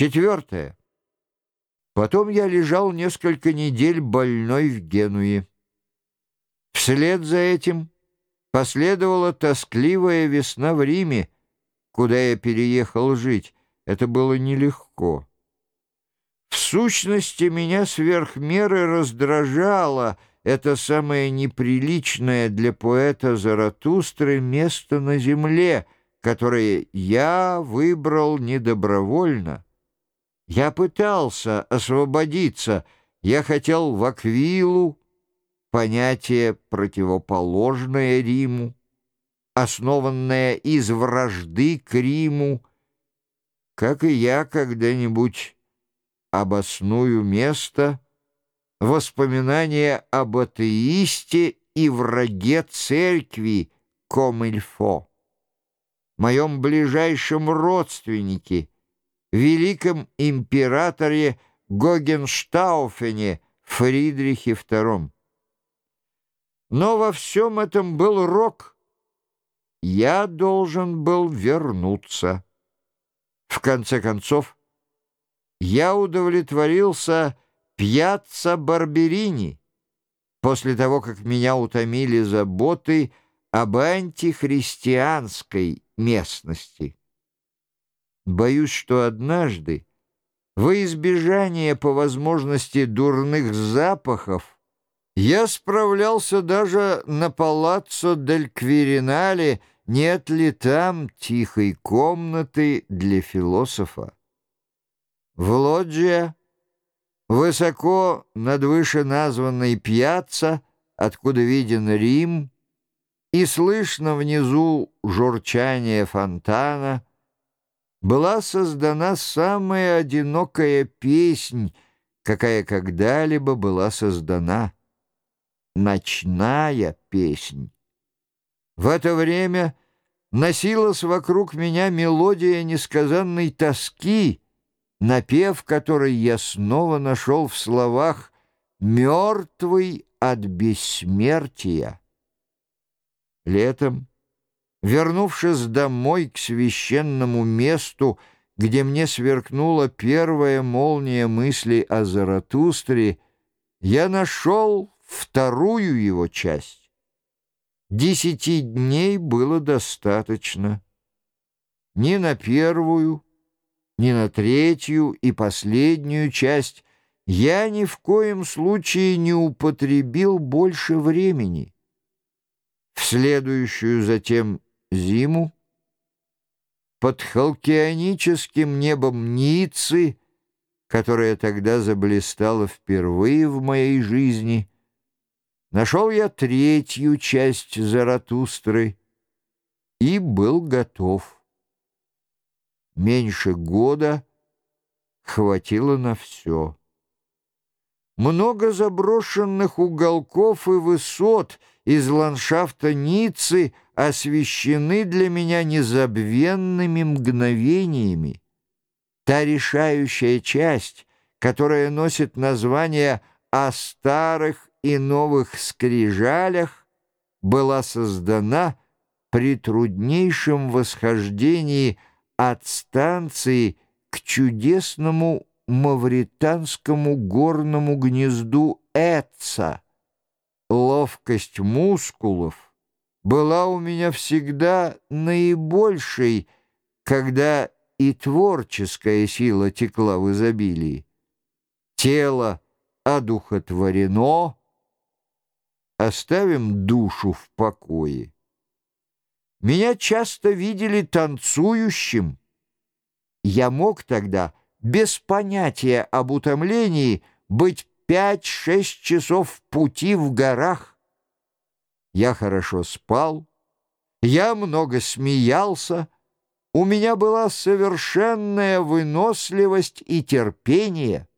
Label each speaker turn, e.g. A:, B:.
A: Четвертое. Потом я лежал несколько недель больной в Генуе. Вслед за этим последовала тоскливая весна в Риме, куда я переехал жить. Это было нелегко. В сущности, меня сверх меры раздражало это самое неприличное для поэта Заратустры место на земле, которое я выбрал недобровольно. Я пытался освободиться, я хотел в Аквилу, понятие, противоположное Риму, основанное из вражды к Риму, как и я когда-нибудь обосную место, воспоминания об атеисте и враге церкви Комильфо, моем ближайшем родственнике, великом императоре Гогенштауфене Фридрихе II. Но во всем этом был рок. Я должен был вернуться. В конце концов, я удовлетворился пьяцца Барберини после того, как меня утомили заботы об антихристианской местности. Боюсь, что однажды, во избежание по возможности дурных запахов, я справлялся даже на палаццо дель Квиринале, нет ли там тихой комнаты для философа. В лоджия, высоко над вышеназванной пьяцца, откуда виден Рим, и слышно внизу журчание фонтана — была создана самая одинокая песнь, какая когда-либо была создана. Ночная песнь. В это время носилась вокруг меня мелодия несказанной тоски, напев которой я снова нашел в словах «мертвый от бессмертия». Летом Вернувшись домой к священному месту, где мне сверкнула первая молния мысли о Заратустре, я нашел вторую его часть. Десяти дней было достаточно. Ни на первую, ни на третью и последнюю часть я ни в коем случае не употребил больше времени. В следующую затем зиму под халкионическим небом Ниццы, которая тогда заблистала впервые в моей жизни, нашел я третью часть Заратустры и был готов. Меньше года хватило на все. Много заброшенных уголков и высот из ландшафта Ниццы освещены для меня незабвенными мгновениями. Та решающая часть, которая носит название «О старых и новых скрижалях», была создана при труднейшем восхождении от станции к чудесному мавританскому горному гнезду Эца. Ловкость мускулов была у меня всегда наибольшей, когда и творческая сила текла в изобилии. Тело одухотворено, оставим душу в покое. Меня часто видели танцующим. Я мог тогда без понятия об утомлении быть пять-шесть часов пути в горах. Я хорошо спал, я много смеялся, у меня была совершенная выносливость и терпение.